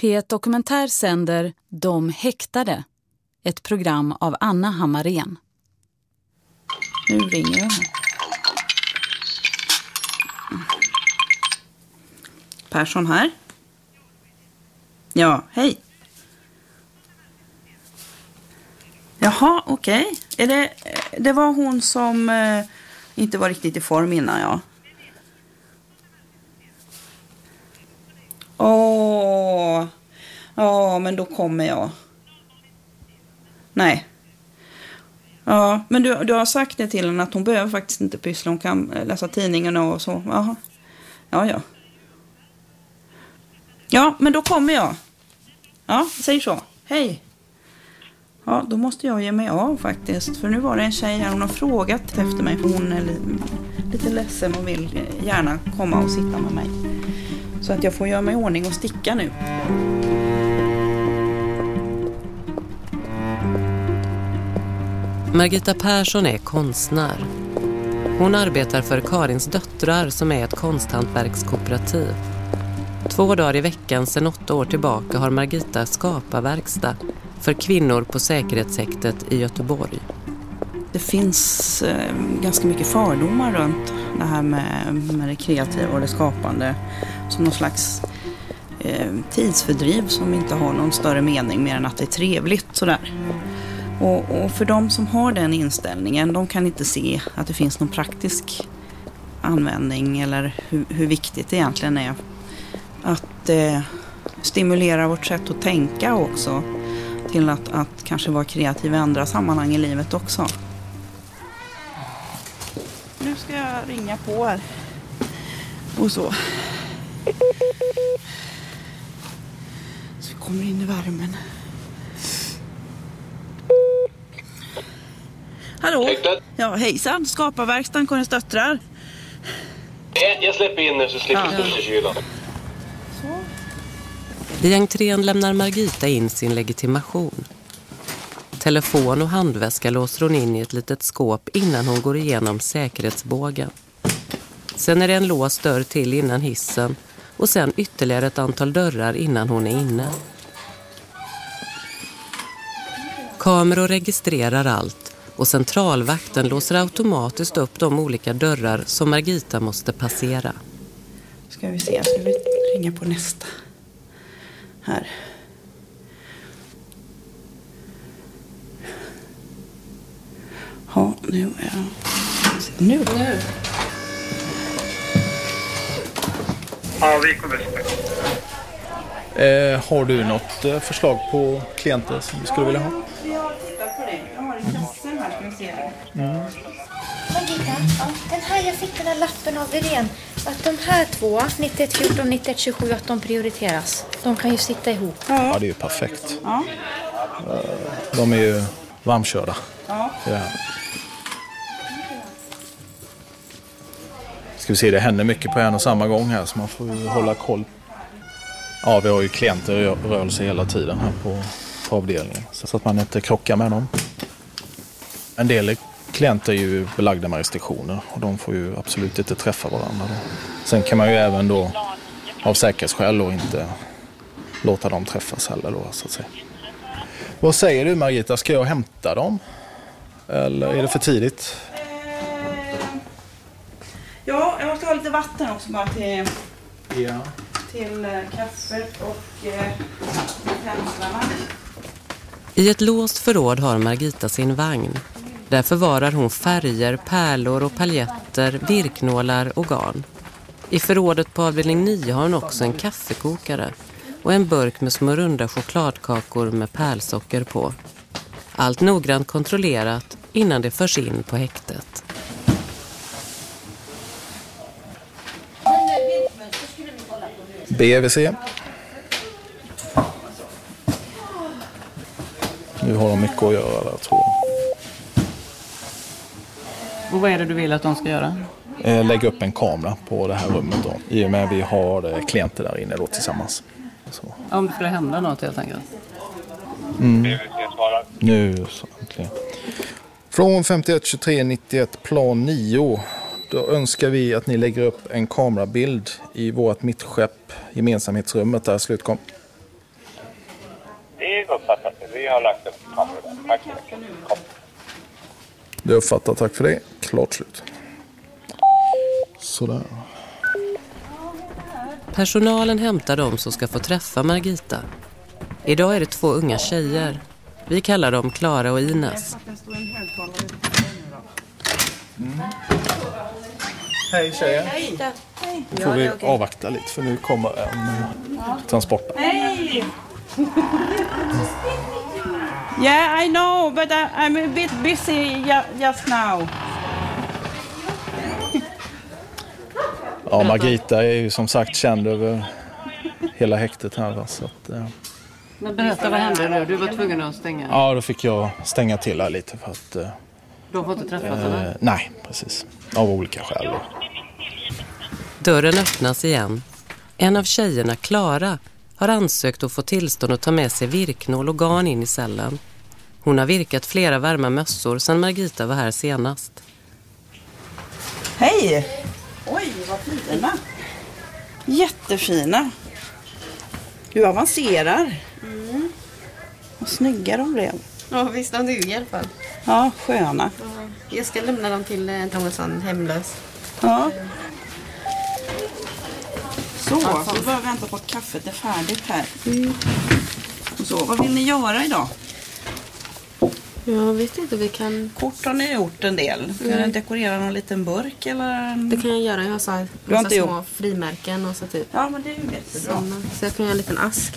P1 Dokumentär sänder De häktade. Ett program av Anna Hammarén. Nu ringer jag. Persson här. Ja, hej. Jaha, okej. Okay. Det, det var hon som eh, inte var riktigt i form innan, ja. Åh, ja, men då kommer jag. Nej. Ja, men du, du har sagt det till henne att hon behöver faktiskt inte pyssla. Hon kan läsa tidningen och så. Jaha. Ja, ja. Ja, men då kommer jag. Ja, säg så. Hej. Ja, då måste jag ge mig av faktiskt. För nu var det en tjej här, hon har frågat efter mig. För hon är lite ledsen och vill gärna komma och sitta med mig. Så att jag får göra mig i ordning och sticka nu. Margita Persson är konstnär. Hon arbetar för Karins döttrar som är ett konsthantverkskooperativ. Två dagar i veckan sedan åtta år tillbaka har Margita skaparverkstad för kvinnor på säkerhetshäktet i Göteborg. Det finns eh, ganska mycket fördomar runt det här med, med det kreativa och det skapande som någon slags eh, tidsfördriv som inte har någon större mening mer än att det är trevligt sådär. Och, och, för de som har den inställningen, de kan inte se att det finns någon praktisk användning eller hur, hur viktigt det egentligen är att eh, stimulera vårt sätt att tänka också till att, att kanske vara kreativ i andra sammanhang i livet också. Ska jag ringa på här. Och så. Så vi kommer in i värmen. Hallå? Ja, hejsan. Skaparverkstan, Karins döttrar. Jag släpper in nu så slipper du stå i kylan. I entrén lämnar Margita in sin legitimation. Telefon och handväska låser hon in i ett litet skåp innan hon går igenom säkerhetsbågen. Sen är det en låst dörr till innan hissen och sen ytterligare ett antal dörrar innan hon är inne. Kameror registrerar allt och centralvakten låser automatiskt upp de olika dörrar som Margita måste passera. Ska vi se, ska vi ringa på nästa? Här. Ja, nu är jag... Nu? Nu. Ja, vi kommer eh, Har du något eh, förslag på klienter som du skulle vilja ha? Vi har tittat på det. Jag har en kassel här, ska vi se. Mm. Margita, ja, den här, jag fick den här lappen av Irene. Att de här två, 9114 9127, att de prioriteras. De kan ju sitta ihop. Ja, ja det är ju perfekt. Ja. De är ju varmkörda. Ja. ja. Ska vi se, det händer mycket på en och samma gång här så man får ju hålla koll. Ja, vi har ju klienter i rörelse hela tiden här på, på avdelningen. Så att man inte krockar med dem. En del klienter är ju belagda med restriktioner och de får ju absolut inte träffa varandra. Då. Sen kan man ju även då av säkerhetsskäl då inte låta dem träffas heller då så att säga. Vad säger du Margita, ska jag hämta dem? Eller är det för tidigt? Ja, jag måste ha lite vatten också bara till, ja. till eh, kaffet och eh, penslarna. I ett låst förråd har Margita sin vagn. Där förvarar hon färger, pärlor och paljetter, virknålar och garn. I förrådet på avdelning 9 har hon också en kaffekokare och en burk med små runda chokladkakor med pärlsocker på. Allt noggrant kontrollerat innan det förs in på häktet. BVC. Nu har de mycket att göra där tror jag. Och vad är det du vill att de ska göra? Eh, lägga upp en kamera på det här rummet då. I och med att vi har eh, klienter där inne då tillsammans. Så. Om det skulle hända något helt enkelt? Mm. Nu så äntligen. Från 51 23 91 plan 9 då önskar vi att ni lägger upp en kamerabild i vårt mittskepp, gemensamhetsrummet där slutkom. uppfattat det. Vi har lagt upp kameror där. Tack så mycket. Kom. Det är uppfattat. Tack för det. Klart slut. Sådär. Personalen hämtar dem som ska få träffa Margita. Idag är det två unga tjejer. Vi kallar dem Klara och Ines. Hej tjejer. Hej. får vi avvakta lite för nu kommer en eh, transport. Yeah, I know, but I, I'm a bit busy ju- just now. Ja, Margita är ju som sagt känd över hela häktet här. Va? Så att, eh, Men berätta, vad hände nu? Du var tvungen att stänga. ja, då fick jag stänga till här lite för att... eh, De får inte träffas eller? Eh, nej, precis. Av olika skäl. Dörren öppnas igen. En av tjejerna, Klara, har ansökt att få tillstånd att ta med sig virknål och garn in i cellen. Hon har virkat flera varma mössor sedan Margita var här senast. Hej! Oj, vad fina. Jättefina. Du avancerar. Vad snygga de blev. Ja visst, de duger i alla fall. Ja, sköna. Jag ska lämna dem till eh, någon sån hemlös. Ja. Så, vi bara vänta på att kaffet är färdigt här. Och Så, vad vill ni göra idag? Jag vet inte, vi kan... Kort har ni gjort en del. Ska ni dekorera någon liten burk eller? Det kan jag göra. Jag har så här Du har inte små gjort? frimärken och så typ. Ja, men det är ju jättebra. Så jag kan göra en liten ask.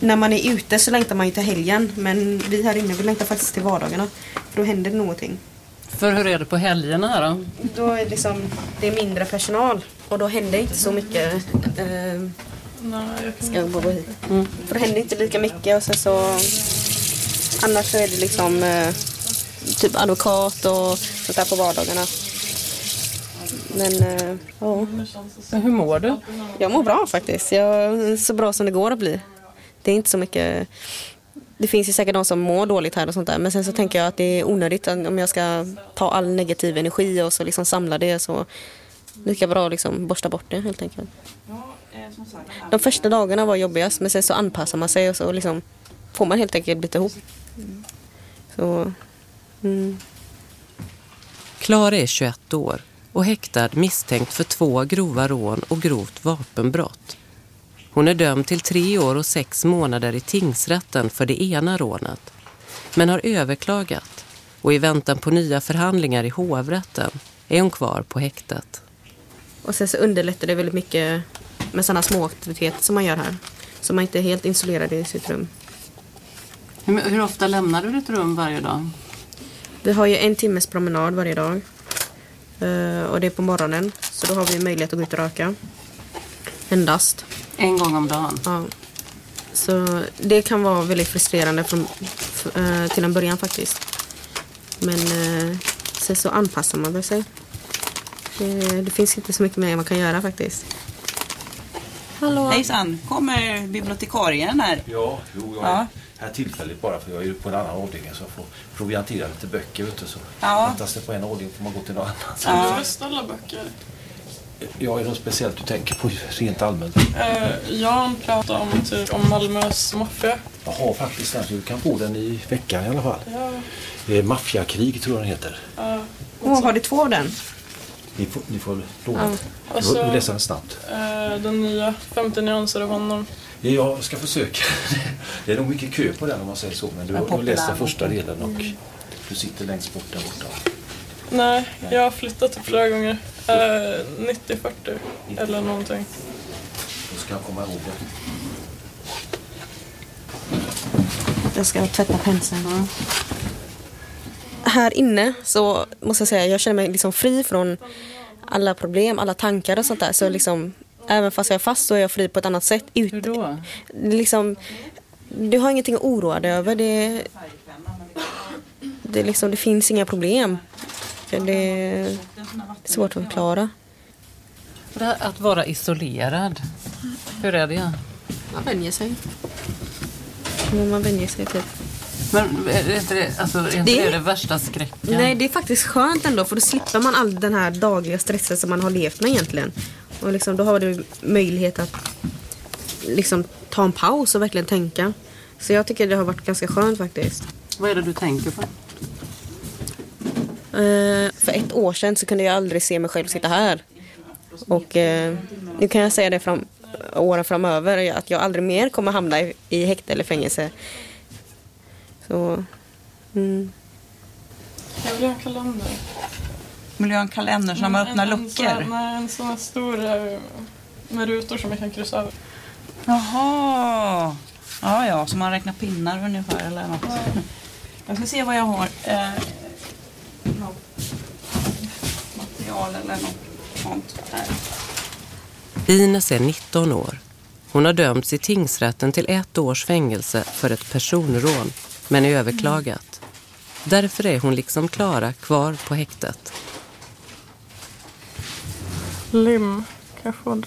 När man är ute så längtar man ju till helgen. Men vi här inne vi längtar faktiskt till vardagarna. För då händer det någonting. För hur är det på helgerna här då? Då är det liksom, det är mindre personal. Och då händer inte så mycket. Eh, ska jag bara gå hit? För då händer inte lika mycket och sen så annars så är det liksom eh, typ advokat och sånt där på vardagarna. Men eh, ja, Men hur mår du? jag mår bra faktiskt. Jag, så bra som det går att bli. Det är inte så mycket det finns ju säkert de som mår dåligt här och sånt där. Men sen så tänker jag att det är onödigt att- om jag ska ta all negativ energi och så liksom samla det så lika bra att liksom borsta bort det helt enkelt. De första dagarna var jobbigast men sen så anpassar man sig och så liksom får man helt enkelt bita ihop. Så, mm. Klara är 21 år och häktad misstänkt för två grova rån och grovt vapenbrott. Hon är dömd till tre år och sex månader i tingsrätten för det ena rånet. Men har överklagat och i väntan på nya förhandlingar i hovrätten är hon kvar på häktet. Och sen så underlättar det väldigt mycket med sådana små aktiviteter som man gör här. Så man inte är helt isolerad i sitt rum. Hur, hur ofta lämnar du ditt rum varje dag? Vi har ju en timmes promenad varje dag. Eh, och det är på morgonen. Så då har vi möjlighet att gå ut och röka. Endast. En gång om dagen? Ja. Så det kan vara väldigt frustrerande från, eh, till en början faktiskt. Men eh, sen så anpassar man sig. Det, det finns inte så mycket mer man kan göra faktiskt. Hallå? Hejsan, kommer bibliotekarien här? Ja, jo, jag är Ja. här tillfälligt bara för jag är på en annan avdelning så jag får proviantera lite böcker vet du, så Ja. fattas det på en avdelning får man gå till någon annan. Ja. Först alla böcker. Ja, är det något speciellt du tänker på rent allmänt? Eh, Jan pratar om, typ, om Malmös maffia. Jag har faktiskt den så du kan få den i veckan i alla fall. Ja. Eh, Maffiakrig tror jag den heter. Ja. Åh, har du två av den? Ni får, ni får låna. Ja. Och så- vill läsa den snabbt. Eh, den nya 50 nyanser av honom. Jag ska försöka. Det är nog mycket kö på den om man säger så. Men du har du läst den första delen och Mm. du sitter längst bort där borta. Nej, jag har flyttat typ flera gånger. Eh, 90-40 eller någonting. Då ska jag komma ihåg det. Jag ska tvätta penseln. Här inne så måste jag säga, jag känner mig liksom fri från alla problem, alla tankar och sånt där. Så liksom, även fast jag är fast så är jag fri på ett annat sätt. Ut, Hur då? Liksom, du har ingenting att oroa dig över. Det, det, liksom, det finns inga problem. Det är svårt att förklara. Här att vara isolerad, hur är det? Man vänjer sig. Men Man vänjer sig typ. Men är inte det, alltså, är inte Det det, är- det värsta skräcken? Nej, det är faktiskt skönt ändå för då slipper man all den här dagliga stressen som man har levt med egentligen. Och liksom, då har du möjlighet att liksom, ta en paus och verkligen tänka. Så jag tycker det har varit ganska skönt faktiskt. Vad är det du tänker på? Eh, för ett år sedan så kunde jag aldrig se mig själv sitta här. Och eh, nu kan jag säga det fram, åren framöver att jag aldrig mer kommer hamna i, i häkte eller fängelse. Så, mm. Jag vill ha en kalender. Vill du ha en kalender som man öppnar en sån- luckor? Nej, en sån här stor eh, med rutor som jag kan kryssa över. Jaha. Ja, ja, så man räknar pinnar ungefär eller något. Jag ska se vad jag har. Något material eller något sånt. Ines är 19 år. Hon har dömts i tingsrätten till ett års fängelse för ett personrån, men är överklagat. Därför är hon liksom Klara kvar på häktet. Lim. Kan jag få det?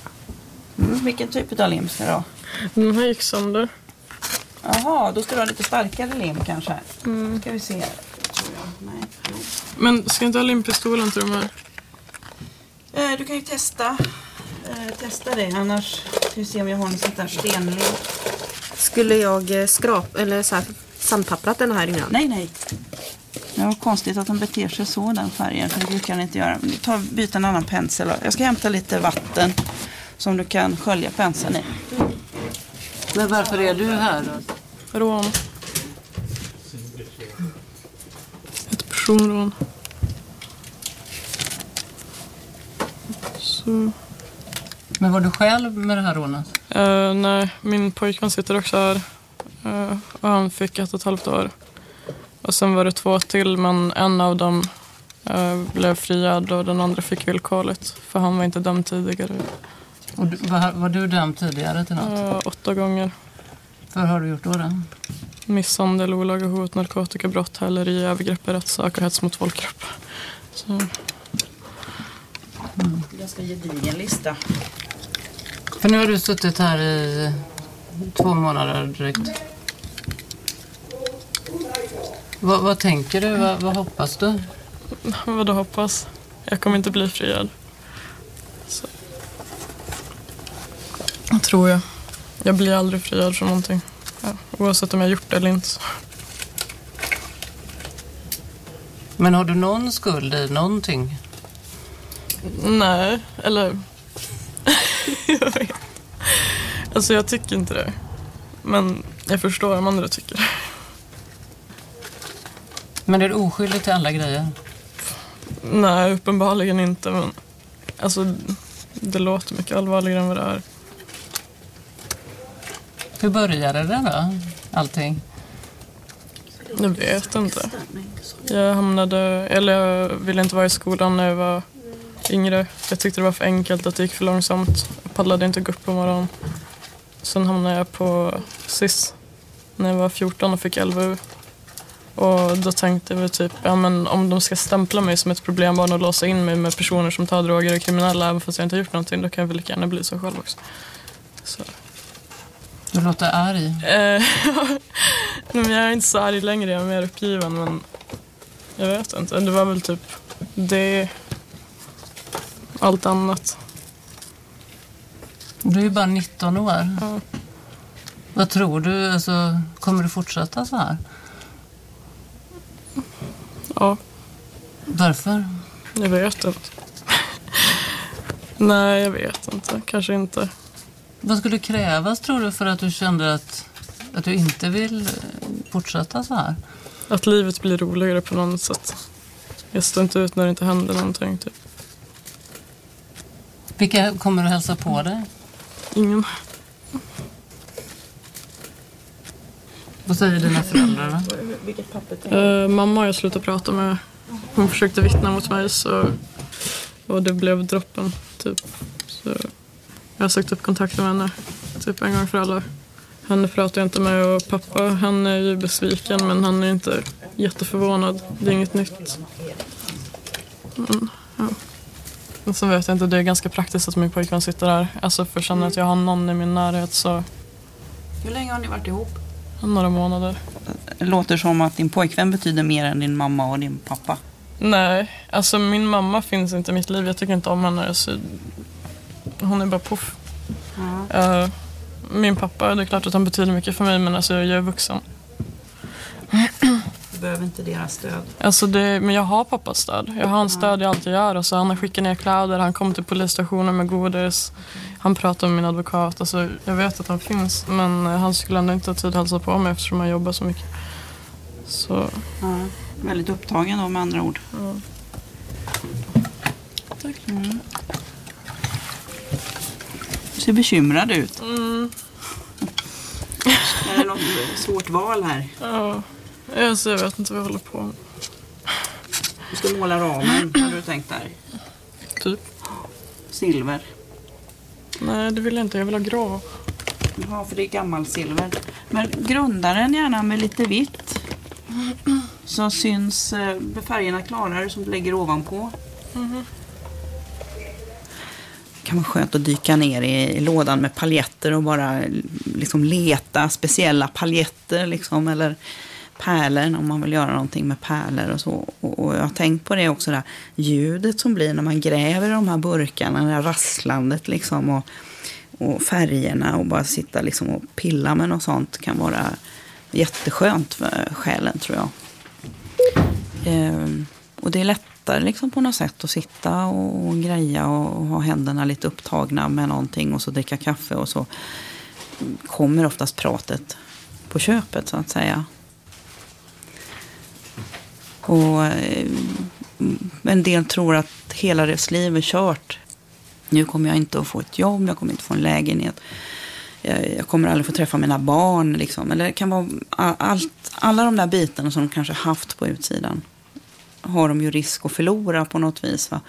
Mm, vilken typ av lim ska du ha? Den här gick sönder. Jaha, då ska du ha lite starkare lim kanske. Mm. Ska vi se. Tror jag. Nej. jo. Men ska inte ha limpistolen till de här? Eh, du kan ju testa. Eh, testa det, annars ska vi se om jag har något sånt där stenlim. Skulle jag eh, skrap eller så här, sandpapprat den här innan? Nej, nej. Det var konstigt att den beter sig så den färgen, för det brukar den inte göra. Ta, byt en annan pensel. Jag ska hämta lite vatten som du kan skölja penseln i. Men varför är du här då? Rån. Personrån. Så. Men var du själv med det här rånet? Eh, nej, min pojkvän sitter också här. Eh, och han fick ett och ett halvt år. Och sen var det två till, men en av dem eh, blev friad och den andra fick villkorligt. För han var inte dömd tidigare. Och du, var, var du dömd tidigare till något? Åtta gånger. Vad har du gjort då? då? Misshandel, olaga hot, narkotikabrott, häleri, övergrepp i rättssak och hets mot folkgrupp. Så, Ganska gedigen lista. För nu har du suttit här i två månader drygt. Vad, vad tänker du? Vad, vad hoppas du? vad du hoppas? Jag kommer inte bli friad. Så. Tror jag. Jag blir aldrig friad från någonting. Oavsett om jag gjort det eller inte. Men har du någon skuld i någonting? Nej, eller... jag vet. Alltså jag tycker inte det. Men jag förstår om andra tycker det. Men är du oskyldig till alla grejer? Nej, uppenbarligen inte. Men alltså, det låter mycket allvarligare än vad det är. Hur började det då? Allting? Jag vet inte. Jag hamnade, eller jag ville inte vara i skolan när jag var yngre. Jag tyckte det var för enkelt, att det gick för långsamt. Jag pallade inte gå upp på morgonen. Sen hamnade jag på SIS när jag var 14 och fick LVU. Och då tänkte jag typ, ja men om de ska stämpla mig som ett problembarn och låsa in mig med personer som tar droger och är kriminella även fast jag inte har gjort någonting, då kan jag väl lika gärna bli så själv också. Så. Du låter arg. Eh, Nej, jag är inte så arg längre, jag är mer uppgiven. Men jag vet inte, det var väl typ det. Allt annat. Du är ju bara 19 år. Ja. Vad tror du? Alltså, kommer du fortsätta så här? Ja, Varför? jag vet inte. Nej, jag vet inte. Kanske inte. Vad skulle krävas tror du för att du kände att, att du inte vill eh, fortsätta så här? Att livet blir roligare på något sätt. Jag står inte ut när det inte händer någonting. Typ. Vilka kommer du hälsa på dig? Ingen. Vad säger dina föräldrar? då? Vilket papper Eh, mamma har jag slutat prata med. Hon försökte vittna mot mig så, och det blev droppen. Typ. Så jag har sökt upp kontakt med henne typ en gång för alla. Henne pratar jag inte med och pappa han är ju besviken men han är inte jätteförvånad. Det är inget nytt. Mm, ja. Sen vet jag inte, det är ganska praktiskt att min pojkvän sitter där. Alltså för att känna att jag har någon i min närhet så Hur länge har ni varit ihop? några månader. Det låter som att din pojkvän betyder mer än din mamma och din pappa. Nej, alltså min mamma finns inte i mitt liv. Jag tycker inte om henne. Så hon är bara poff. Uh, min pappa, det är klart att han betyder mycket för mig men alltså jag är vuxen. Du behöver inte deras stöd. Alltså det, men jag har pappas stöd. Jag har hans stöd i allt jag gör. Alltså han har skickat ner kläder, han kommer till polisstationen med godis. Han pratar med min advokat. Alltså jag vet att han finns men eh, han skulle ändå inte ha tid att hälsa på mig eftersom han jobbar så mycket. Så... Ja, väldigt upptagen då med andra ord. Ja. Tack. Mm. Ser bekymrad ut. Mm. Är det något svårt val här? Ja, alltså, jag vet inte vad jag håller på med. Du ska måla ramen, har du tänkt där? Typ. Silver. Nej, det vill jag inte. Jag vill ha grå. Ja, för det är gammalsilver. Men grunda den gärna med lite vitt. Så syns eh, färgerna klarare som du lägger ovanpå. Mhm. Det kan vara skönt att dyka ner i, i lådan med paljetter och bara liksom leta speciella paljetter liksom, eller pärlor om man vill göra någonting med pärlor och så. Och, och jag har tänkt på det också, det här ljudet som blir när man gräver i de här burkarna, det här rasslandet liksom och, och färgerna och bara sitta liksom och pilla med något sånt kan vara jätteskönt för själen tror jag. Ehm, och det är lättare liksom på något sätt att sitta och, och greja och, och ha händerna lite upptagna med någonting och så dricka kaffe och så kommer oftast pratet på köpet så att säga. Och eh, en del tror att hela deras liv är kört. Nu kommer jag inte att få ett jobb, jag kommer inte få en lägenhet. Jag, jag kommer aldrig få träffa mina barn. Liksom. Eller det kan vara allt, alla de där bitarna som de kanske haft på utsidan. Har de ju risk att förlora på något vis. Va?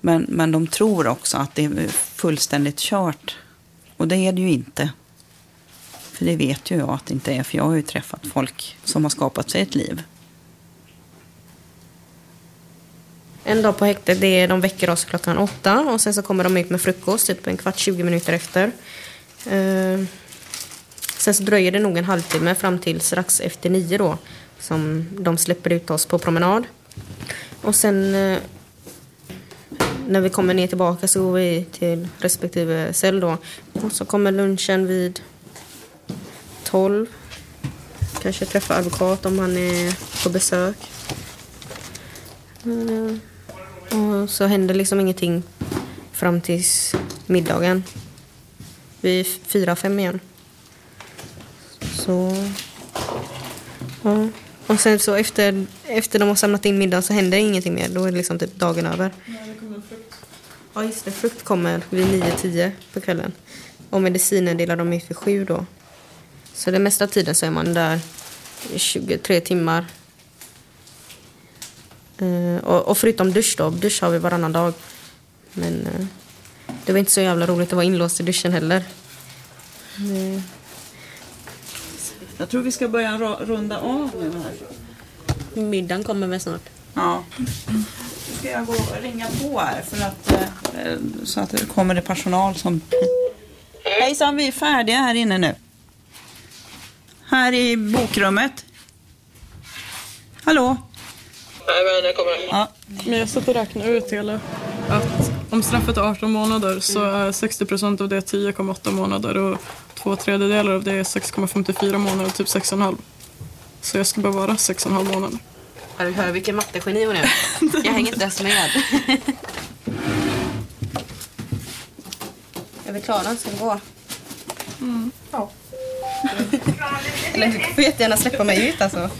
Men, men de tror också att det är fullständigt kört. Och det är det ju inte. För det vet ju jag att det inte är. För jag har ju träffat folk som har skapat sig ett liv. En dag på häktet, det är, de väcker oss klockan åtta och sen så kommer de ut med frukost typ en kvart, 20 minuter efter. Eh, sen så dröjer det nog en halvtimme fram till strax efter nio då som de släpper ut oss på promenad. Och sen eh, när vi kommer ner tillbaka så går vi till respektive cell då. Och så kommer lunchen vid tolv. Kanske träffa advokat om han är på besök. Eh, och så händer liksom ingenting fram tills middagen. Vid fyra, fem igen. Så... Ja. Och sen så efter, efter de har samlat in middagen så händer ingenting mer. Då är det liksom typ dagen över. Ja just det, frukt kommer vid nio, tio på kvällen. Och mediciner delar de ut vid sju då. Så det mesta tiden så är man där i 23 timmar. Eh, och, och förutom dusch då, dusch har vi varannan dag. Men eh, det var inte så jävla roligt att vara inlåst i duschen heller. Eh, Jag tror vi ska börja runda av nu här. middagen kommer väl snart. Ja. Nu ska jag gå och ringa på här för att, eh, så att det kommer det personal som... Hejsan, vi är färdiga här inne nu. Här i bokrummet. Hallå? Jajamän, jag kommer. Ja. Men jag satt och räknade ut hela att om straffet är 18 månader så är 60 procent av det 10,8 månader och två tredjedelar av det är 6,54 månader, typ 6,5. Så jag ska bara vara 6,5 månader. Ja, du hör vilken mattegeni hon är. Jag hänger inte ens med. Är vi klara? Ska gå? Ja. Eller du får jättegärna släppa mig ut alltså.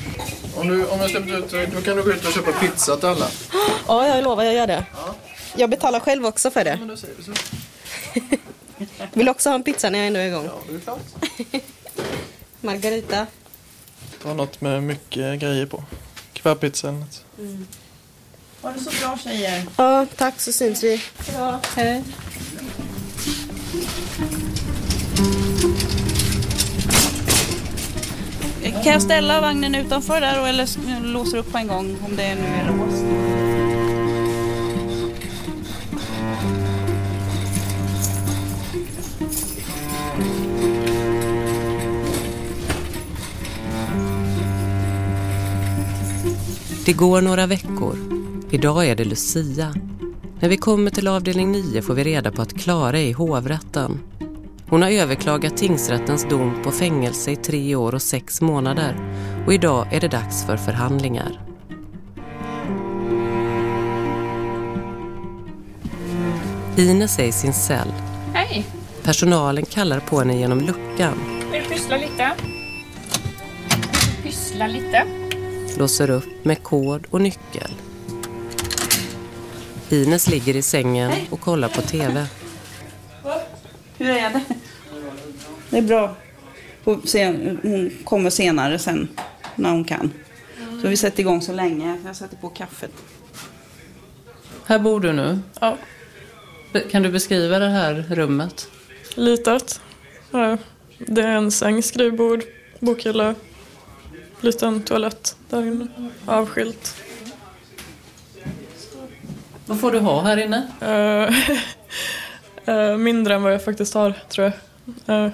Om, du, om jag släpper ut dig, då kan du gå ut och köpa pizza till alla. Ja, jag lovar, jag gör det. Jag betalar själv också för det. Men Vill du också ha en pizza när jag ändå är igång? Ja, det är klart. Margarita. Ta något med mycket grejer på. Kebabpizza eller något. Ha det så bra tjejer. Ja, tack så syns vi. Ja, hej. Kan jag ställa vagnen utanför där och- eller låser upp på en gång om det nu är låst? Det går några veckor. Idag är det Lucia. När vi kommer till avdelning 9 får vi reda på att Klara är i hovrätten. Hon har överklagat tingsrättens dom på fängelse i tre år och sex månader och idag är det dags för förhandlingar. Ines är i sin cell. Hej! Personalen kallar på henne genom luckan, Vill du pyssla lite? Pyssla lite. Låser upp med kod och nyckel. Ines ligger i sängen och kollar på TV. Hur är det? Det är bra. Hon kommer senare sen när hon kan. Så vi sätter igång så länge. Jag sätter på kaffet. Här bor du nu? Ja. Kan du beskriva det här rummet? Litet. Det är en säng, skrivbord, bokhylla, liten toalett där inne. Avskilt. Vad får du ha här inne? Eh, eh, mindre än vad jag faktiskt har, tror jag. Eh,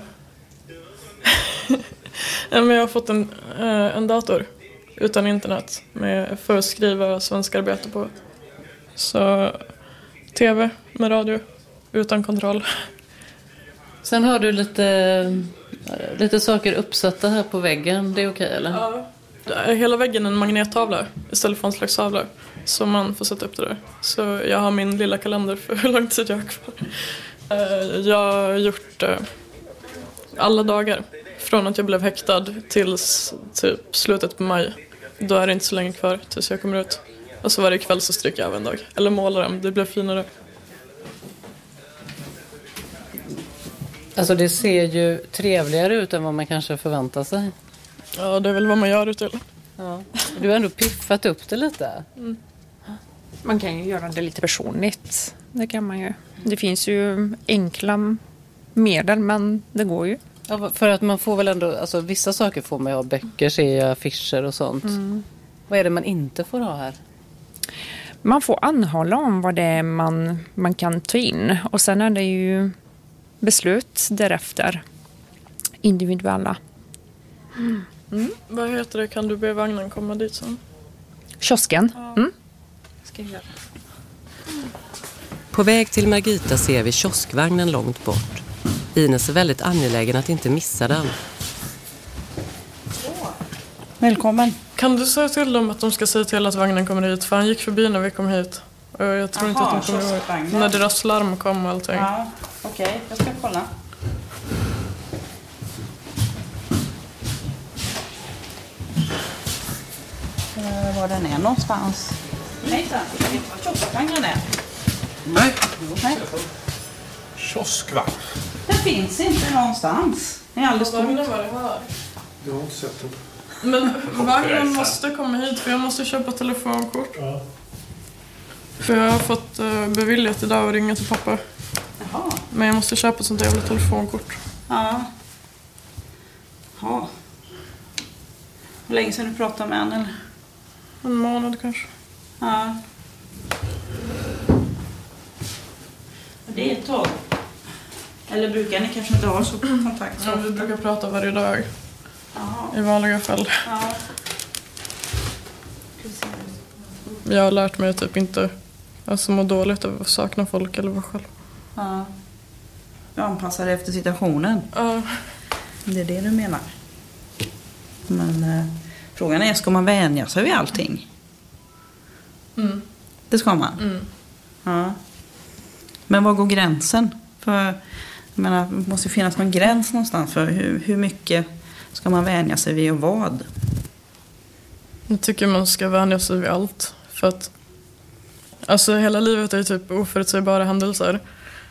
men jag har fått en, en dator utan internet med, för att skriva svenskarbete på. Så tv med radio utan kontroll. Sen har du lite, lite saker uppsatta här på väggen. Det är okej eller? Ja. Hela väggen är en magnettavla istället för en slags tavla. Så man får sätta upp det där. Så jag har min lilla kalender för hur lång tid jag har kvar. Eh, jag har gjort eh, alla dagar. Från att jag blev häktad tills typ slutet på maj. Då är det inte så länge kvar tills jag kommer ut. Och så varje kväll så stryker jag av en dag. Eller målar dem, det blir finare. Alltså det ser ju trevligare ut än vad man kanske förväntar sig. Ja, det är väl vad man gör det till. Ja. Du har ändå piffat upp det lite. Man kan ju göra det lite personligt. Det kan man ju. Det finns ju enkla medel men det går ju. Ja, för att man får väl ändå, alltså vissa saker får man ju ha, böcker, ser jag, affischer och sånt. Mm. Vad är det man inte får ha här? Man får anhålla om vad det är man, man kan ta in och sen är det ju beslut därefter. Individuella. Mm. Vad heter det, kan du be vagnen komma dit sen? Kiosken. Mm. Ska jag göra. På väg till Margita ser vi kioskvagnen långt bort. Ines är väldigt angelägen att inte missa den. Välkommen. Kan du säga till dem att de ska säga till att vagnen kommer hit? För han gick förbi när vi kom hit. Jag tror inte Jaha, att de kommer ihåg. När deras larm kom och allting. Ja, okej. Jag ska kolla. Eh, Var den är någonstans. Nej, jag vet inte var kioskvagnen är. Nej. Nej. Kioskvagn. Den finns inte någonstans. Den är alldeles Vagnen tomt. var det här. Jag har inte sett den. Men vagnen måste komma hit för jag måste köpa telefonkort. För jag har fått eh, beviljat idag att ringa till pappa. Jaha. Men jag måste köpa ett sånt jävla telefonkort. Ja. Ja. Hur länge sedan du pratade med honom? eller? En månad kanske. Ja. Det är ett tag. Eller brukar ni kanske inte ha så kontakt? Ja, vi brukar prata varje dag. Ja. I vanliga fall. Ja. Jag har lärt mig att typ inte alltså, må dåligt av att sakna folk eller vara själv. ja. Du anpassar dig efter situationen. Ja. Det är det du menar. Men eh, frågan är, ska man vänja sig vid allting? Mm. Det ska man? Mm. Ja. Men var går gränsen? För jag menar, det måste ju finnas någon gräns någonstans för hur, hur mycket ska man vänja sig vid och vad? Jag tycker man ska vänja sig vid allt. För att alltså, hela livet är typ oförutsägbara händelser.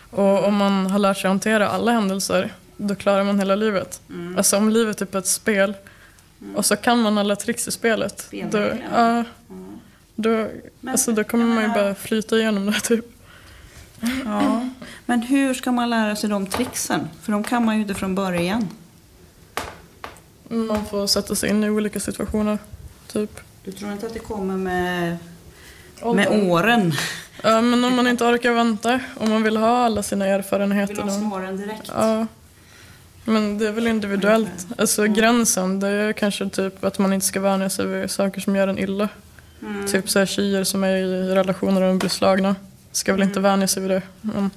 Och om man har lärt sig hantera alla händelser, då klarar man hela livet. Mm. Alltså om livet typ är ett spel och så kan man alla tricks i spelet. Då, ja, då, alltså, då kommer man ju bara flyta igenom det typ. Ja. Men hur ska man lära sig de tricksen? För de kan man ju inte från början. Man får sätta sig in i olika situationer. Typ. Du tror inte att det kommer med, Åldern. med åren? Ja, men om man inte orkar vänta, om man vill ha alla sina erfarenheter. Vill ha svaren direkt? Ja. Men det är väl individuellt. Alltså gränsen, det är kanske typ att man inte ska vänja sig vid saker som gör en illa. Mm. Typ så här tjejer som är i relationer och blir slagna. ska väl inte vänja sig vid det. Men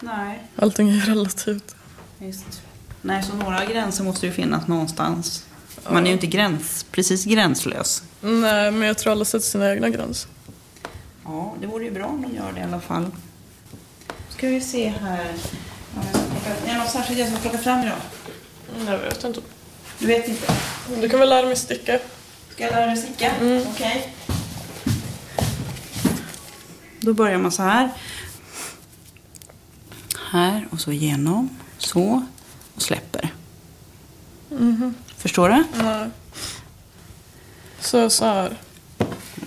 Nej. allting är ju relativt. Visst. Nej, så några gränser måste ju finnas någonstans. Man är ju inte gräns, precis gränslös. Nej, men jag tror alla sätter sina egna gränser. Ja, det vore ju bra om de gör det i alla fall. Ska vi se här. Är det något särskilt jag ska plocka fram idag? Jag vet inte. Du vet inte? Du kan väl lära mig sticka? Ska jag lära dig sticka? Okej. Då börjar man så här. Här och så igenom. Så. Och släpper. Mhm. Förstår du? Nej. Så, så här.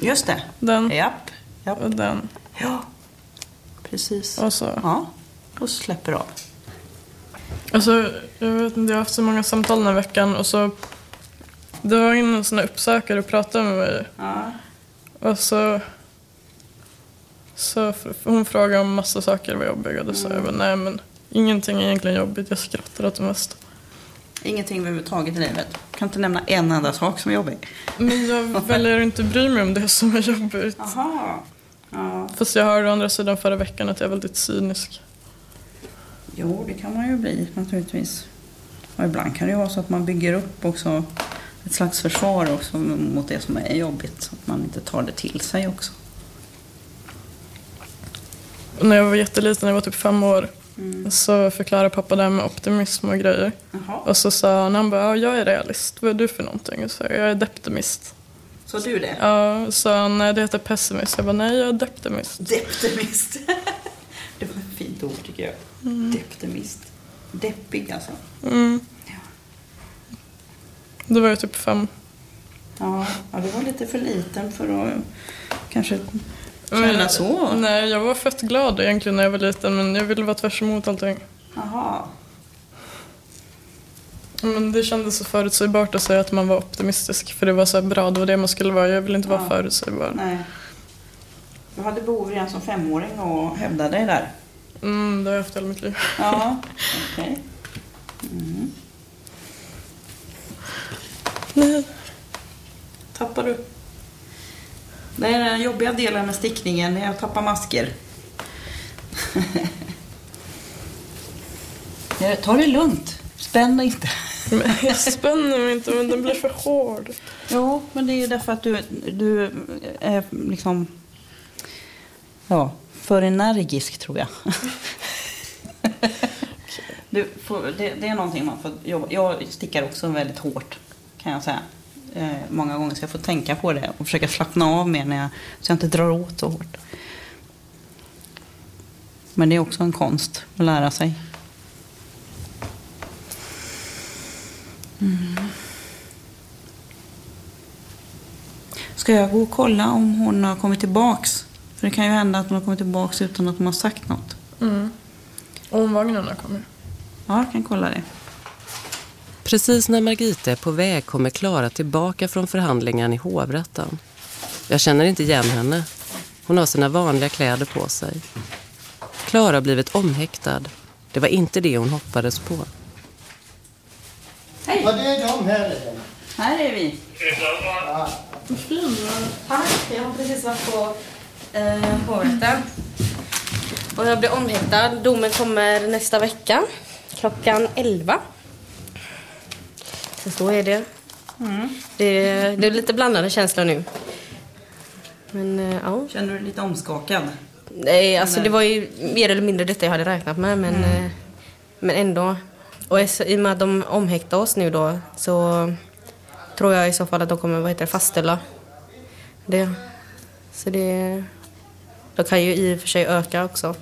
Just det. Den. Japp. Japp. Och den. Ja. Precis. Och så. Ja. Och släpper av. Alltså, jag vet inte, jag har haft så många samtal den här veckan och så... Det var en sån här uppsökare och pratade med mig. Ja. Och så... Så hon frågade om massa saker var jobbiga och då sa jag bara, nej men ingenting är egentligen jobbigt, jag skrattar åt det mesta. Ingenting överhuvudtaget i livet. Kan inte nämna en enda sak som är jobbig. Men jag väljer att inte bry mig om det som är jobbigt. Jaha. Ja. Fast jag hörde å andra sidan förra veckan att jag är väldigt cynisk. Jo, det kan man ju bli naturligtvis. Och ibland kan det ju vara så att man bygger upp också ett slags försvar också mot det som är jobbigt. Så att man inte tar det till sig också. När jag var jätteliten, när jag var typ fem år, Mm. så förklarade pappa det här med optimism och grejer. Jaha. Och så sa han, han bara, ja, jag är realist, vad är du för någonting? Och så, jag är deptimist. Så du det? Ja, så han, nej det heter pessimist. Jag bara, nej jag är deptimist. Deptemist. det var ett fint ord tycker jag. Mm. Deptemist. Deppig alltså. Mm. Då var jag typ fem. Ja, ja, du var lite för liten för att kanske känna så. Nej, jag var fett glad egentligen när jag var liten men jag ville vara tvärs emot allting. Jaha. Men det kändes så förutsägbart att säga att man var optimistisk för det var så bra, det var det man skulle vara. Jag vill inte vara Ja. förutsägbar. Nej. Du hade behov redan som femåring och hävda dig där. Mm, det har jag haft hela mitt liv. Ja, okej. Mm. Nej. Tappar du? Det är den jobbiga delen med stickningen, det är att tappa masker. Ta det lugnt. Spänn dig inte. Men jag spänner mig inte, men den blir för hård. Jo, men det är därför att du, du är liksom... Ja, för energisk tror jag. Får, det, det är någonting man får jobba. Jag stickar också väldigt hårt kan jag säga. Eh, många gånger så jag får tänka på det och försöka slappna av mer när jag, så jag inte drar åt så hårt. Men det är också en konst att lära sig. Mm. Ska jag gå och kolla om hon har kommit tillbaks? För det kan ju hända att hon har kommit tillbaks utan att de har sagt något. Mm. Om vagnarna kommer. Ja, jag kan kolla det. Precis när Margita är på väg kommer Klara tillbaka från förhandlingen i hovrätten. Jag känner inte igen henne. Hon har sina vanliga kläder på sig. Klara har blivit omhäktad. Det var inte det hon hoppades på. Hej! Ja, det är de här. Här är vi. Tack, jag har precis varit på eh, hovrätten. Och jag blir omhäktad. Domen kommer nästa vecka klockan 11. Så så är det. Det, det är lite blandade känslor nu. Men eh, ja. Känner du dig lite omskakad? Nej, alltså Eller? det var ju mer eller mindre detta jag hade räknat med. Men, Mm. eh, men ändå. Och i och med att de omhäktar oss nu då så tror jag i så fall att de kommer vad heter det, fastställa det. Så det de kan ju i och för sig öka också.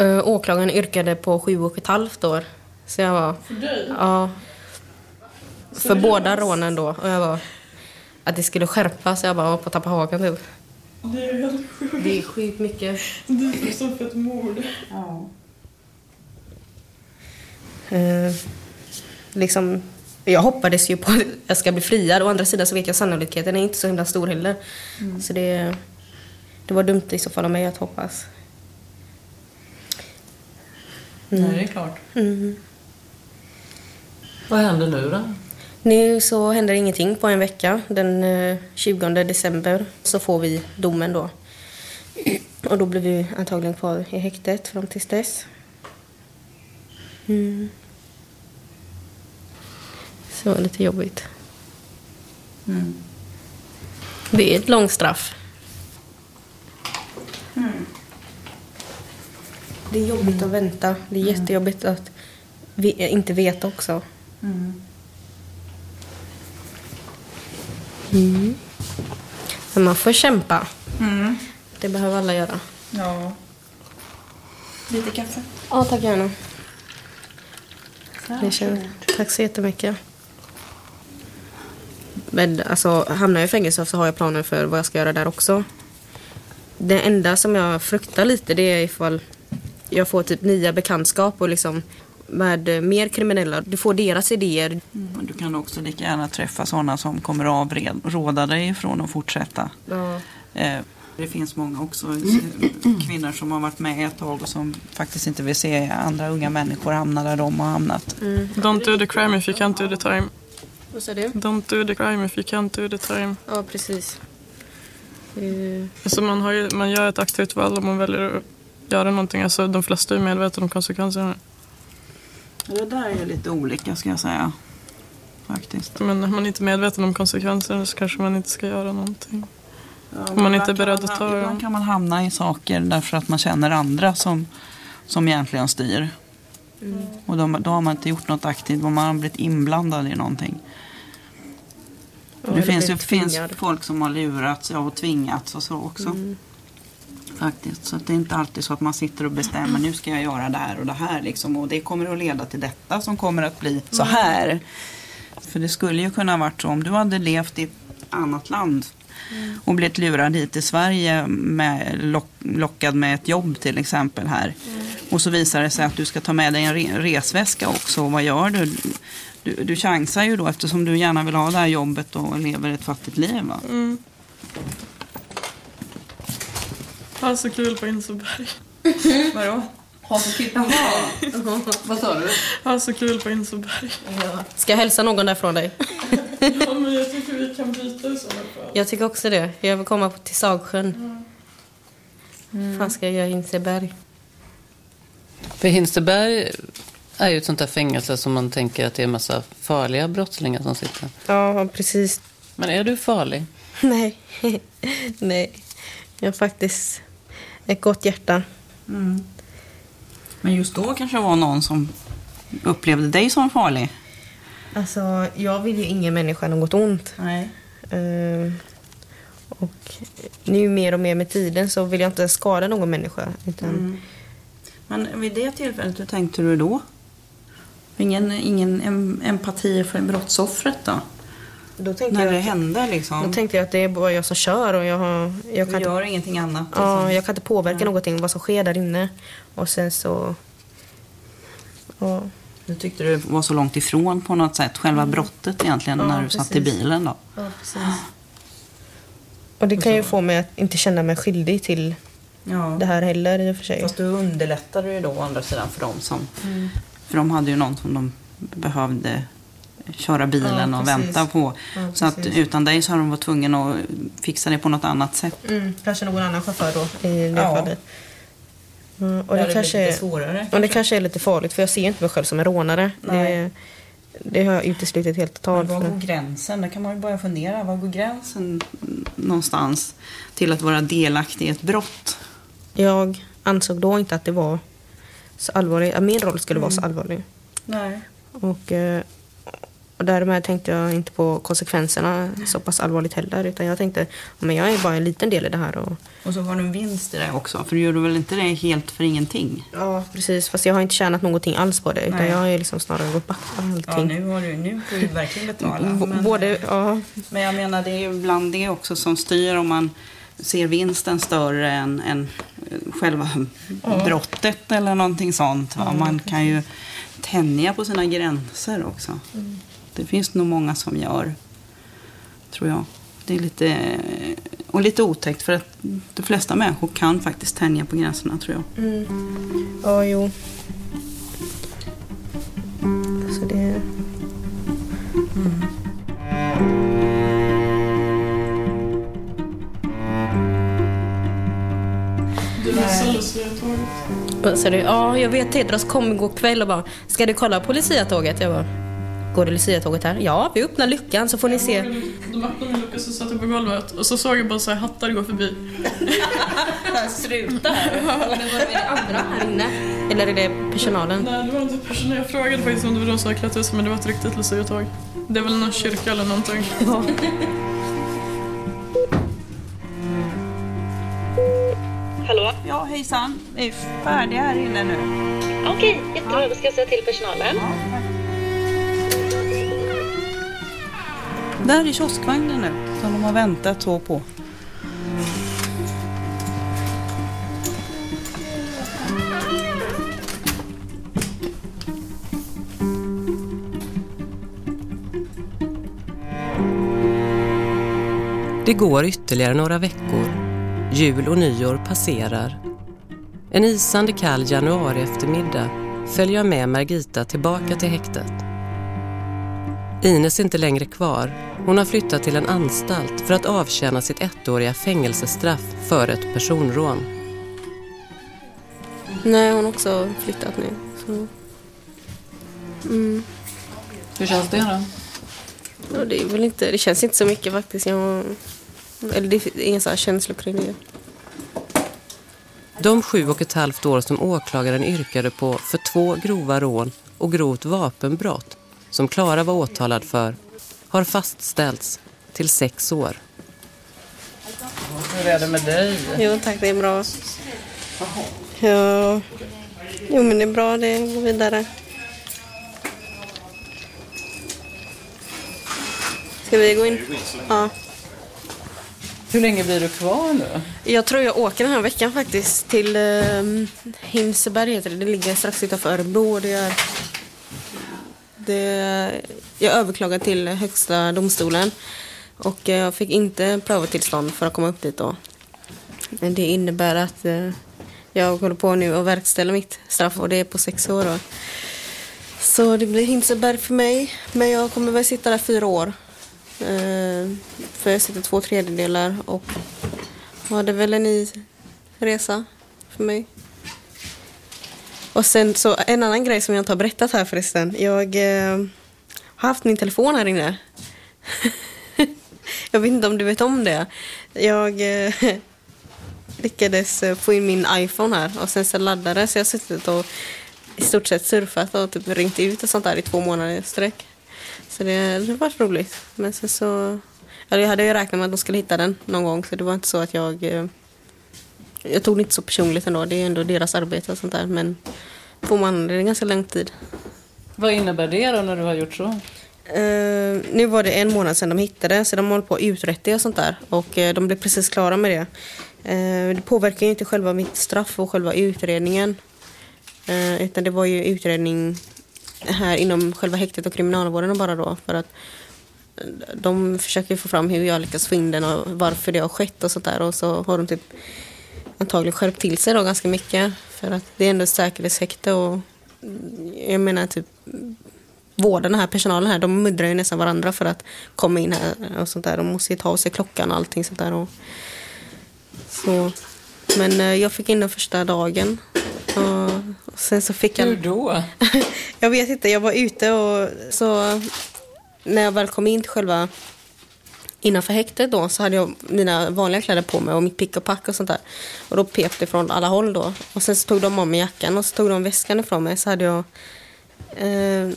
Uh, åklagaren yrkade på sju och ett halvt år. Så jag var... För dig? Ja. För båda rånen då. Och jag var... Att det skulle skärpas. Jag bara var på att tappa hakan typ. Det är helt sjukt. Det är sjukt mycket. Du får stå för ett mord. Ja. Eh, liksom, jag hoppades ju på att jag ska bli friad. Å andra sidan så vet jag sannolikheten är inte så himla stor heller. Så det, det var dumt i så fall av mig att hoppas. Nej, det är klart. Mm. Vad händer nu då? Nu så händer ingenting på en vecka. Den eh, 20 december så får vi domen då. Och då blir vi antagligen kvar i häktet fram tills dess. Mm. Så lite jobbigt. Mm. Det är ett långt straff. Mm. Det är jobbigt att vänta. Det är jättejobbigt att vi inte veta också. Mm. Mm. Men man får kämpa. Mm. Det behöver alla göra. Ja. Lite kaffe? Ja, tack gärna. Känner, tack så jättemycket. Men alltså, hamnar jag i fängelse så har jag planer för vad jag ska göra där också. Det enda som jag fruktar lite det är ifall jag får typ nya bekantskap och liksom med mer kriminella. Du får deras idéer. Mm, Du kan också lika gärna träffa sådana som kommer avråda dig från att fortsätta. Ja. Eh, Det finns många också kvinnor som har varit med ett tag och som faktiskt inte vill se andra unga människor hamna där de har hamnat. Don't do the crime if you can't do the time. Vad sa du? Don't do the crime if you can't do the time. Ja, precis. Eh, Alltså man, har ju, man gör ett aktivt val om man väljer att göra någonting. Alltså de flesta är medvetna om konsekvenserna. Det där är lite olika ska jag säga. Faktiskt. Men när man inte är medveten om konsekvenserna så kanske man inte ska göra någonting. Ja, om man ibland inte är beredd att ta Ibland dem. kan man hamna i saker därför att man känner andra som, som egentligen styr. Mm. Och då, då har man inte gjort något aktivt, man har blivit inblandad i någonting. Ja, det finns ju finns folk som har lurats och tvingats och så också. Mm. Faktiskt. Så det är inte alltid så att man sitter och bestämmer nu ska jag göra det här och det här liksom, och det kommer att leda till detta som kommer att bli så Mm. här. För det skulle ju kunna ha varit så om du hade levt i ett annat land Mm. och blivit lurad hit till Sverige med, lock, lockad med ett jobb till exempel här. Och så visar det sig att du ska ta med dig en re, resväska också. Och vad gör du? du? Du chansar ju då eftersom du gärna vill ha det här jobbet och lever ett fattigt liv. Va? Mm. Ha så kul på Inseberg. Vadå? Ha så kul. Vad sa du? Ha så kul på Inseberg. Ska jag hälsa någon där från dig? Ja, men jag tycker vi kan byta i sådana fall. Jag tycker också det. Jag vill komma till Sagsjön. Mm. fan ska jag göra i Hinseberg? För Hinseberg är ju ett sånt där fängelse som man tänker att det är en massa farliga brottslingar som sitter. Ja, precis. Men är du farlig? Nej. Nej. Jag har faktiskt ett gott hjärta. Mm. Men just då kanske det var någon som upplevde dig som farlig. Alltså, jag vill ju ingen människa något ont. Nej. Eh, och nu mer och mer med tiden så vill jag inte skada någon människa. Utan, Mm. Men vid det tillfället, hur tänkte du då? Ingen, ingen em- empati för brottsoffret då? Då tänkte När jag det hände liksom? Då tänkte jag att det är bara jag som kör och jag, har, jag kan gör inte, ingenting annat? Liksom. ja, jag kan inte påverka någonting, vad som sker där inne. Och sen så... Ja. Du tyckte du var så långt ifrån på något sätt, själva brottet egentligen, Ja, när du satt i precis. bilen då? Ja, precis. Och det kan ju få mig att inte känna mig skyldig till Ja. det här heller i och för sig. Fast du underlättade ju då å andra sidan för dem som... Mm. För de hade ju någon som de behövde köra bilen Ja, och vänta på. Ja, så att utan dig så hade de varit tvungna att fixa det på något annat sätt. Mm, kanske någon annan chaufför då i det Ja. fallet. Mm, och Det det, kanske är, svårare, och det kanske. är lite farligt för jag ser inte mig själv som en rånare. Nej. Det, det har jag uteslutit helt Men totalt. var för- går gränsen? Där kan man ju börja fundera. Var går gränsen någonstans till att vara delaktig i ett brott? Jag ansåg då inte att det var så allvarligt, min roll skulle vara så Mm. allvarlig. Nej. Och, eh, och därmed tänkte jag inte på konsekvenserna så pass allvarligt heller. Utan jag tänkte, men jag är bara en liten del i det här. Och, Och så har du en vinst i det också. För du gör väl inte det helt för ingenting? ja, precis. Fast jag har inte tjänat någonting alls på det. Utan Nej. jag har liksom snarare gått back på allting. Ja, nu, har du, nu får du verkligen betala. Men, Både, ja, men jag menar, det är ju ibland det också som styr om man ser vinsten större än, än själva Ja. brottet eller någonting sånt. Ja, Man kan ju tänja på sina gränser också. Mm. Det finns nog många som gör, tror jag. Det är lite, och lite otäckt för att de flesta människor kan faktiskt tänja på gränserna tror jag. Mm. Ja, jo. Så det... Du Och så är det, ja, jag vet Tedros kom igår kväll och bara, ska du kolla på Lucia-tåget? Jag bara, går det Lucia-tåget här? Ja, vi öppnar luckan så får ni se. De öppnade min lucka så satt jag på golvet och så såg jag bara så här hattar gå förbi. Strutar? Eller var det andra här inne? Eller är det personalen? Nej, det var inte personal. Jag frågade faktiskt om det var de som hade klätt ut sig men det var ett riktigt luciatåg. Det är väl någon kyrka eller någonting. Ja. Hallå? Ja, hejsan. Vi är färdiga här inne nu. Okej, jättebra. Då ska jag säga till personalen. Där är kioskvagnen nu, som de har väntat så på. Det går ytterligare några veckor. Jul och nyår passerar. En isande kall januari eftermiddag följer jag med Margita tillbaka till häktet. Ines är inte längre kvar. Hon har flyttat till en anstalt för att avtjäna sitt ettåriga fängelsestraff för ett personrån. Nej, hon har också flyttat nu. Så. Mm. Hur känns det då? Ja, det, är väl inte, det känns inte så mycket faktiskt. Jag, eller det är inga så här känslor kring det. De sju och ett halvt år som åklagaren yrkade på för två grova rån och grovt vapenbrott som Klara var åtalad för har fastställts till sex år. Hur är det med dig? Jo tack, det är bra. Ja. Jo men det är bra, det går vidare. Ska vi gå in? Ja. Hur länge blir du kvar nu? Jag tror jag åker den här veckan faktiskt till um, Hinseberg heter det. Det ligger strax utanför Örebro. Det är, det, jag överklagade till högsta domstolen och jag fick inte prövotillstånd för att komma upp dit då. Det innebär att eh, jag håller på nu och verkställer mitt straff och det är på sex år. Då. Så det blir Hinseberg för mig. Men jag kommer väl sitta där fyra år. Eh, för jag sitter två tredjedelar och ja, det är väl en ny resa för mig. Och sen så en annan grej som jag inte har berättat här förresten. Jag eh, har haft min telefon här inne. jag vet inte om du vet om det. Jag eh, lyckades eh, få in min iPhone här och sen så laddade så jag har suttit och i stort sett surfat och typ ringt ut och sånt där i två månader i sträck. Så det, det var roligt. Men sen så... Ja, jag hade ju räknat med att de skulle hitta den någon gång så det var inte så att jag... Eh, jag tog det inte så personligt ändå. Det är ändå deras arbete och sånt där. Men två månader, det är ganska lång tid. Vad innebär det då när du har gjort så? Eh, nu var det en månad sedan de hittade så de håller på att det och sånt där. Och eh, de blev precis klara med det. Eh, det påverkar ju inte själva mitt straff och själva utredningen. Utan det var ju utredning här inom själva häktet och kriminalvården bara då. För att de försöker få fram hur jag lyckas få in den och varför det har skett och sånt där. Och så har de typ antagligen skärpt till sig då ganska mycket. För att det är ändå ett säkerhetshäkte och jag menar typ vården här, personalen här, de muddrar ju nästan varandra för att komma in här och sånt där. De måste ju ta av sig klockan och allting sånt där. Och så. Men eh, jag fick in den första dagen. Och sen så fick jag... Hur då? jag vet inte, jag var ute och så när jag väl kom in till själva innanför häktet då så hade jag mina vanliga kläder på mig och mitt pick och pack och sånt där. Och då pep det från alla håll då. Och sen så tog de av mig jackan och så tog de väskan ifrån mig så hade jag eh,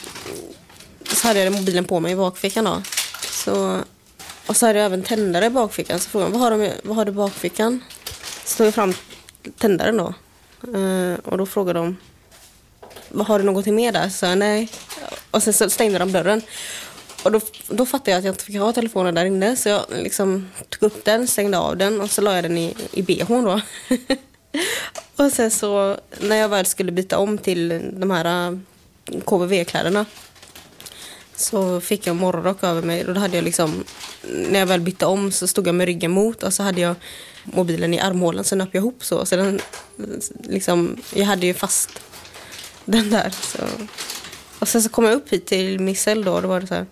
så hade jag mobilen på mig i bakfickan då. Så, och så hade jag även tändare i bakfickan. Så frågade de, vad har, de, vad har du i bakfickan? Så tog jag fram tändaren då. Eh, och då frågade de, vad har du någonting mer där? Så sa jag nej. Och sen så stängde de dörren. Och då, då fattade jag att jag inte fick ha telefonen där inne. Så jag liksom tog upp den, stängde av den och så la jag den i, i bhn då. och sen så när jag väl skulle byta om till de här eh, KVV-kläderna så fick jag morgonrock över mig och då hade jag liksom när jag väl bytte om så stod jag med ryggen mot och så hade jag mobilen i armhålan så nöp jag ihop så. så den, liksom, jag hade ju fast den där. Så. Och sen så kom jag upp hit till Missel då och då var det så här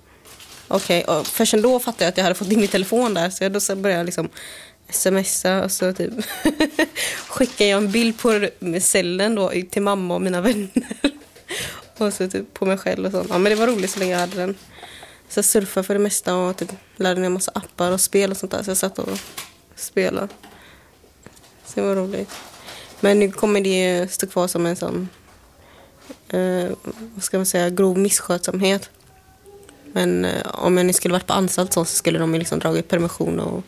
Okej, okay. och först då fattade jag att jag hade fått in min telefon där så jag då började jag liksom smsa och så typ skickade jag en bild på cellen då till mamma och mina vänner. och så typ på mig själv och sånt. Ja men det var roligt så länge jag hade den. Så jag surfade för det mesta och typ lärde mig en massa appar och spel och sånt där. Så jag satt och spelade. Så det var roligt. Men nu kommer det stå kvar som en sån, eh, vad ska man säga, grov misskötsamhet. Men eh, om jag nu skulle varit på anstalt så, så skulle de ju liksom dragit permission och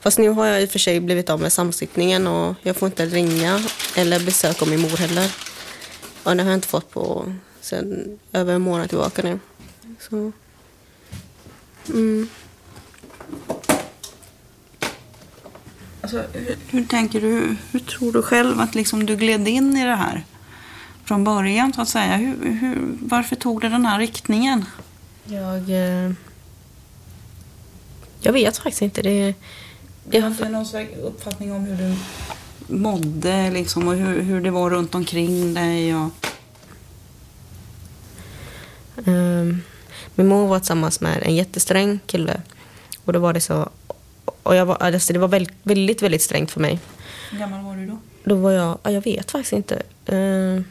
Fast nu har jag i och för sig blivit av med samsittningen och jag får inte ringa eller besöka min mor heller. Och det har jag inte fått på sedan över en månad tillbaka nu. Så. Mm. Alltså, hur, hur tänker du? Hur tror du själv att liksom du gled in i det här? Från början så att säga. Hur, hur, varför tog det den här riktningen? Jag... Eh, jag vet faktiskt inte. Det, det har inte någon slags uppfattning om hur du mådde liksom, och hur, hur det var runt omkring dig? Och... Um, min mor var tillsammans med en jättesträng kille. Och då var det så... Och jag var, alltså det var väldigt, väldigt, väldigt strängt för mig. Hur gammal var du då? Då var jag... Jag vet faktiskt inte. Uh,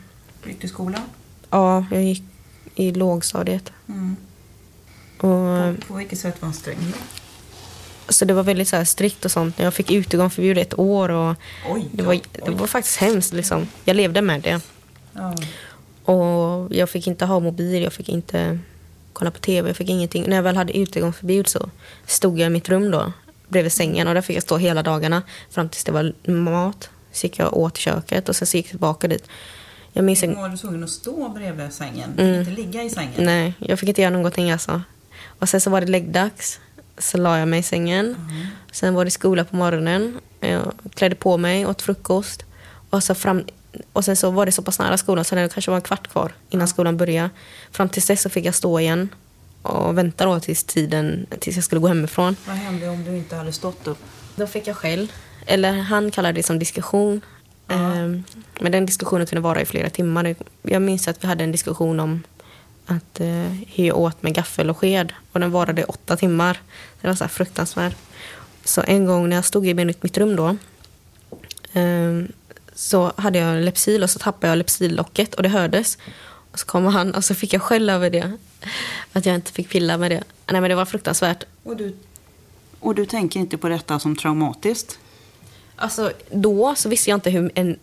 gick du i skolan? Ja, jag gick i lågstadiet. Mm. Och, på, på vilket sätt var han sträng då? Så det var väldigt så här strikt och sånt. Jag fick utegångsförbud ett år och oj, det, var, oj. det var faktiskt hemskt. Liksom. Jag levde med det. Ja. Och jag fick inte ha mobil, jag fick inte kolla på tv, jag fick ingenting. När jag väl hade utegångsförbud så stod jag i mitt rum då, bredvid sängen och där fick jag stå hela dagarna fram tills det var mat. Så gick jag och åt i köket och sen så gick jag tillbaka dit. Jag minns en... Var du tvungen att stå bredvid sängen? Mm. Inte ligga i sängen? Nej, jag fick inte göra någonting alltså. Och sen så var det läggdags. Så la jag mig i sängen. Mm. Sen var det skola på morgonen. Jag klädde på mig, åt frukost. Och, så fram, och sen så var det så pass nära skolan så det kanske var en kvart kvar innan skolan började. Fram tills dess så fick jag stå igen och vänta då tills tiden, tills jag skulle gå hemifrån. Vad hände om du inte hade stått upp? Då fick jag skäll. Eller han kallade det som diskussion. Mm. Men den diskussionen kunde vara i flera timmar. Jag minns att vi hade en diskussion om att eh, hur jag åt med gaffel och sked. Och den varade i åtta timmar. Det var så fruktansvärt. Så en gång när jag stod i mitt rum då eh, så hade jag Lepsyl och så tappade jag Lepsyllocket och det hördes. Och så kom han och så fick jag skäll över det. Att jag inte fick pilla med det. Nej men det var fruktansvärt. Och du, och du tänker inte på detta som traumatiskt? Alltså då så visste jag inte hur en,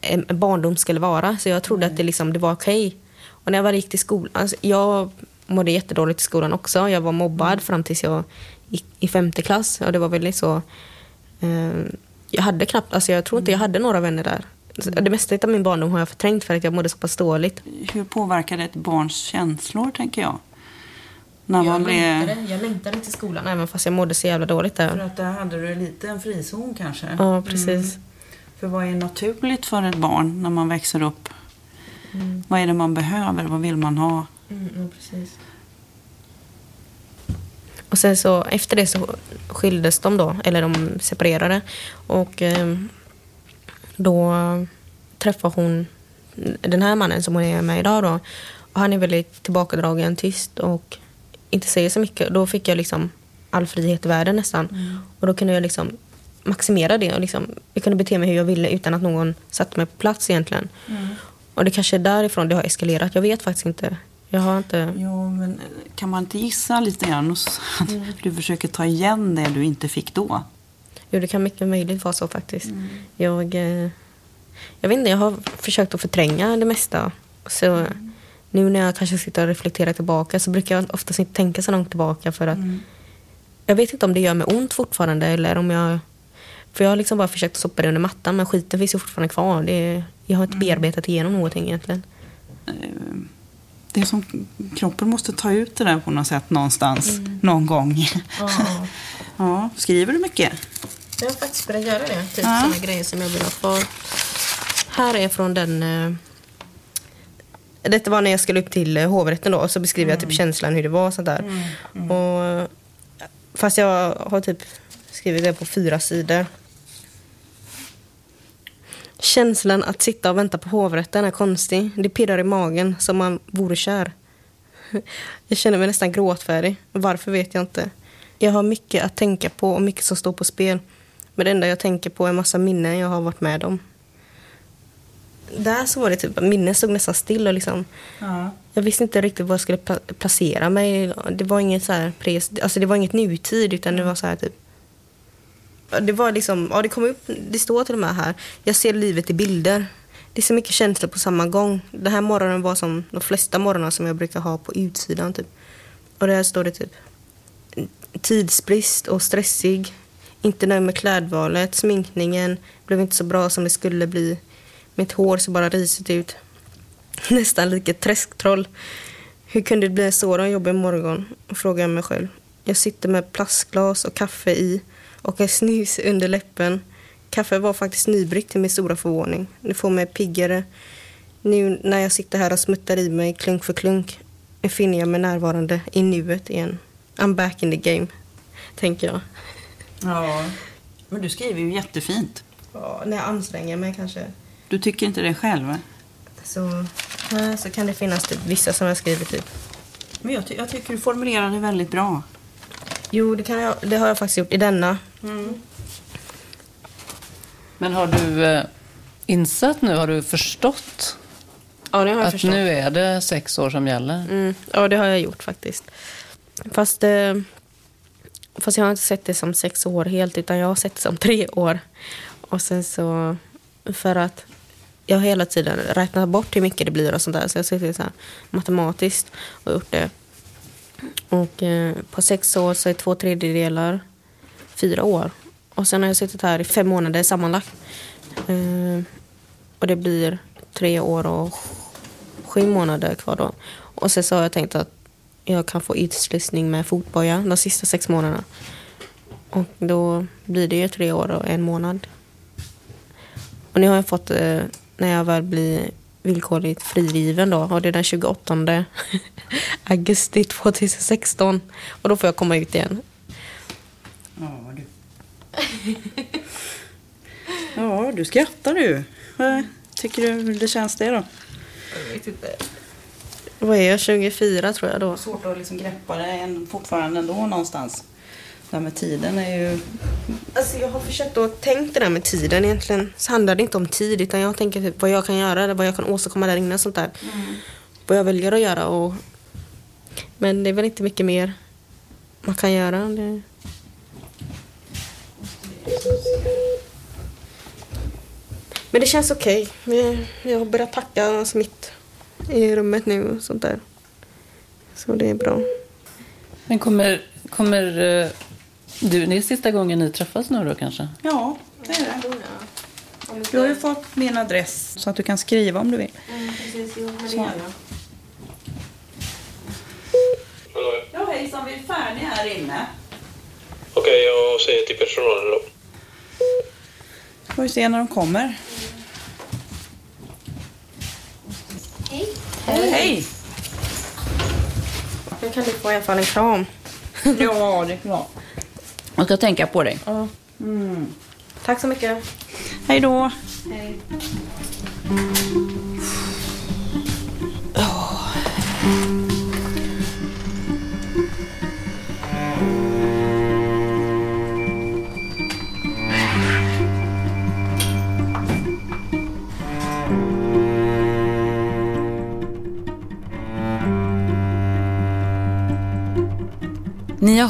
en barndom skulle vara. Så jag trodde mm. att det, liksom, det var okej. Okay. Och när jag väl gick till skolan, alltså jag mådde jättedåligt i skolan också. Jag var mobbad mm. fram tills jag gick i femte klass. Och det var väldigt så... Eh, jag hade knappt, alltså jag tror inte jag hade några vänner där. Mm. Det mesta av min barndom har jag förträngt för att jag mådde så pass dåligt. Hur påverkar det ett barns känslor, tänker jag? När jag, man längtade, blev... jag längtade till skolan även fast jag mådde så jävla dåligt där. För att där hade du lite en frizon kanske? Ja, precis. Mm. För vad är naturligt för ett barn när man växer upp? Mm. Vad är det man behöver? Vad vill man ha? Mm, precis. Och sen så efter det så skildes de då, eller de separerade. Och eh, då träffade hon den här mannen som hon är med idag då. Och han är väldigt tillbakadragen, tyst och inte säger så mycket. Då fick jag liksom all frihet i världen nästan. Mm. Och då kunde jag liksom maximera det. Och liksom, jag kunde bete mig hur jag ville utan att någon satte mig på plats egentligen. Mm. Och det kanske är därifrån det har eskalerat. Jag vet faktiskt inte. Jag har inte... Jo, men kan man inte gissa lite grann att mm. du försöker ta igen det du inte fick då? Jo, det kan mycket möjligt vara så faktiskt. Mm. Jag, eh, jag vet inte, jag har försökt att förtränga det mesta. Så mm. nu när jag kanske sitter och reflekterar tillbaka så brukar jag oftast inte tänka så långt tillbaka för att mm. jag vet inte om det gör mig ont fortfarande eller om jag för jag har liksom bara försökt sopa det under mattan men skiten finns ju fortfarande kvar. Det, jag har inte mm. bearbetat igenom någonting egentligen. Eh, det är som kroppen måste ta ut det där på något sätt någonstans, mm. någon gång. Ja. ja. Skriver du mycket? Jag har faktiskt börjat göra det. Typ ja. sådana grejer som jag vill ha kvar. Här är från den... Eh, detta var när jag skulle upp till eh, hovrätten då och så beskriver mm. jag typ känslan hur det var. Sånt där. Mm. Mm. Och, fast jag har typ skrivit det på fyra sidor. Känslan att sitta och vänta på hovrätten är konstig. Det pirrar i magen som man vore kär. Jag känner mig nästan gråtfärdig. Varför vet jag inte. Jag har mycket att tänka på och mycket som står på spel. Men det enda jag tänker på är massa minnen jag har varit med om. Där så var det typ, minnet stod nästan still och liksom Ja. jag visste inte riktigt var jag skulle pla- placera mig. Det var inget så här alltså det var inget nutid utan det var så här typ det var liksom, ja det kom upp, det står till och med här, jag ser livet i bilder. Det är så mycket känslor på samma gång. Den här morgonen var som de flesta morgnar som jag brukar ha på utsidan typ. Och där står det typ tidsbrist och stressig. Inte nöjd med klädvalet, sminkningen blev inte så bra som det skulle bli. Mitt hår ser bara risigt ut. Nästan lika ett träsktroll. Hur kunde det bli en sådan jobbig morgon? Frågar jag mig själv. Jag sitter med plastglas och kaffe i och en snus under läppen. Kaffe var faktiskt nybryggt till min stora förvåning. Det får mig piggare. Nu när jag sitter här och smuttar i mig klunk för klunk finner jag mig närvarande i nuet igen. I'm back in the game, tänker jag. Ja, men du skriver ju jättefint. Ja, när jag anstränger mig kanske. Du tycker inte det själv? va? Så här så kan det finnas typ vissa som jag skriver typ. Men jag, ty- jag tycker du formulerar det väldigt bra. Jo, det, jag, det har jag faktiskt gjort i denna. Men har du eh, insett nu, har du förstått Ja, det har jag att förstått. nu är det sex år som gäller? Mm, ja, det har jag gjort faktiskt. Fast, eh, fast jag har inte sett det som sex år helt, utan jag har sett det som tre år. Och sen så, för att jag har hela tiden räknat bort hur mycket det blir och sånt där. Så jag har suttit så här matematiskt och gjort det. Och eh, på sex år så är två tredjedelar fyra år. Och sen har jag suttit här i fem månader sammanlagt. Eh, och det blir tre år och sju månader kvar då. Och sen så har jag tänkt att jag kan få utslussning med fotboja de sista sex månaderna. Och då blir det ju tre år och en månad. Och nu har jag fått, eh, när jag väl blir villkorligt frigiven då, och det är den 28 augusti 2016. Och då får jag komma ut igen. Ja, du. skrattar du. Vad tycker du det känns det då? Vad är jag, 24 tror jag då? Svårt att liksom greppa det än, fortfarande ändå någonstans. Det här med tiden är ju... Alltså jag har försökt att tänka det där med tiden egentligen. Så handlar det inte om tid utan jag tänker typ vad jag kan göra eller vad jag kan åstadkomma där inne och sånt där. Vad jag väljer att göra och... Men det är väl inte mycket mer man kan göra. Det... Men det känns okej. Vi- Jag har börjat packa smitt i rummet nu och sånt där. Så det är bra. Men kommer, kommer eh, du, det är sista gången ni träffas nu då kanske? Ja, det är det. Du har ju fått min adress så att du kan skriva om du vill. Så. Ja, hejsan, vi är färdiga här inne. Okej, jag säger till personalen då. Får vi se när de kommer. Hej. Hej! Jag kan du få i alla fall en kram. Ja, det är bra. Jag ska tänka på dig. Ja. Mm. Tack så mycket. Hej då. Hej.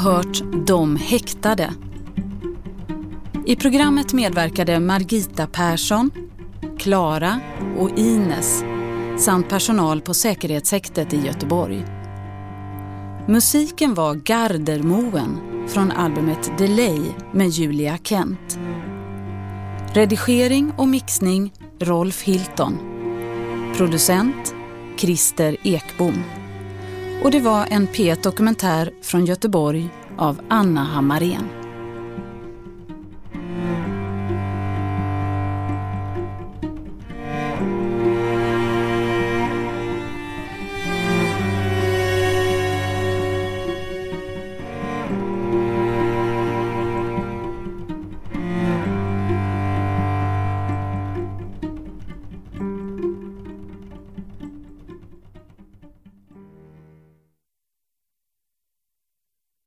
Hört De häktade. I programmet medverkade Margita Persson, Klara och Ines samt personal på säkerhetshäktet i Göteborg. Musiken var Gardermoen från albumet Delay med Julia Kent. Redigering och mixning Rolf Hilton. Producent Christer Ekbom. Och det var en P1 Dokumentär från Göteborg av Anna Hammarén.